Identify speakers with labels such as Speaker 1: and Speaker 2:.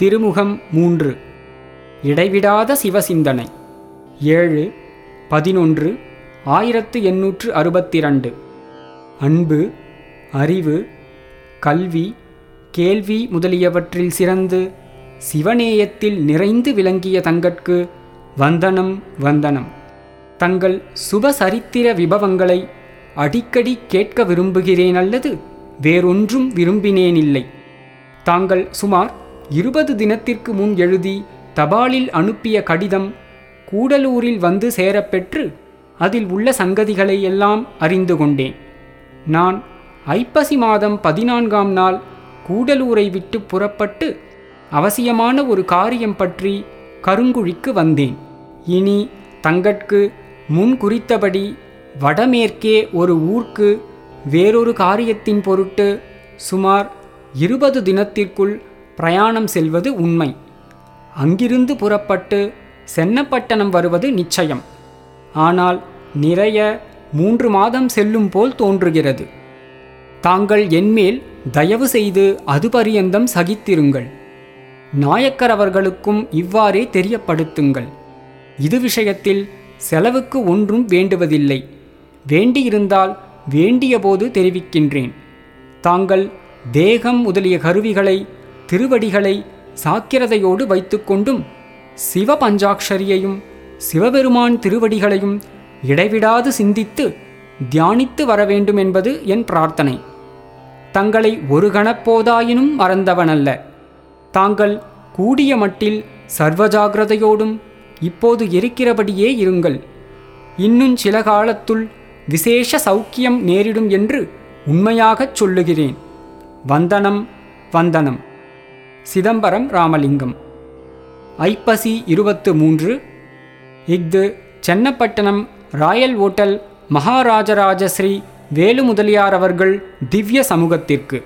Speaker 1: திருமுகம் மூன்று. இடைவிடாத சிவசிந்தனை. ஏழு பதினொன்று ஆயிரத்து எண்ணூற்று அறுபத்திரண்டு. அன்பு அறிவு கல்வி கேள்வி முதலியவற்றில் சிறந்து சிவநேயத்தில் நிறைந்து விளங்கிய தங்கட்கு வந்தனம் வந்தனம். தங்கள் சுபசரித்திர விபவங்களை அடிக்கடி கேட்க விரும்புகிறேன் அல்லது வேறொன்றும் விரும்பினேனில்லை தாங்கள் சுமார் இருபது தினத்திற்கு முன் எழுதி தபாலில் அனுப்பிய கடிதம் கூடலூரில் வந்து சேரப்பெற்று அதில் உள்ள சங்கதிகளை எல்லாம் அறிந்து கொண்டேன். நான் ஐப்பசி மாதம் பதினான்காம் நாள் கூடலூரை விட்டு புறப்பட்டு அவசியமான ஒரு காரியம் பற்றி கருங்குழிக்கு வந்தேன். இனி தங்கட்கு முன் குறித்தபடி வடமேற்கே ஒரு ஊர்க்கு வேறொரு காரியத்தின் பொருட்டு சுமார் இருபது தினத்திற்குள் பிரயாணம் செல்வது உண்மை. அங்கிருந்து புறப்பட்டு சென்னப்பட்டணம் வருவது நிச்சயம். ஆனால் நிறைய மூன்று மாதம் செல்லும் போல் தோன்றுகிறது. தாங்கள் என்மேல் தயவு செய்து அது பரியந்தம் சகித்திருங்கள். நாயக்கர் அவர்களுக்கும் இவ்வாறே தெரியப்படுத்துங்கள். இது விஷயத்தில் செலவுக்கு ஒன்றும் வேண்டுவதில்லை. வேண்டியிருந்தால் வேண்டியபோது தெரிவிக்கின்றேன். தாங்கள் தேகம் முதலிய கருவிகளை திருவடிகளை சாக்கிரதையோடு வைத்துக்கொண்டும் சிவ பஞ்சாட்சரியையும் சிவபெருமான் திருவடிகளையும் இடைவிடாது சிந்தித்து தியானித்து வர வேண்டும் என்பது என் பிரார்த்தனை. தங்களை ஒரு கணப்போதாயினும் மறந்தவனல்ல. தாங்கள் கூடிய மட்டில் சர்வஜாகிரதையோடும் இப்போது இருக்கிறபடியே இருங்கள். இன்னும் சில காலத்துள் விசேஷ சௌக்கியம் நேரிடும் என்று உண்மையாகச் சொல்லுகிறேன். வந்தனம் வந்தனம். சிதம்பரம் ராமலிங்கம். ஐப்பசி இருபத்து மூன்று இஃது சென்னப்பட்டணம் ராயல் ஓட்டல் மகாராஜராஜஸ்ரீ வேலு முதலியார் அவர்கள் திவ்ய சமூகத்திற்கு.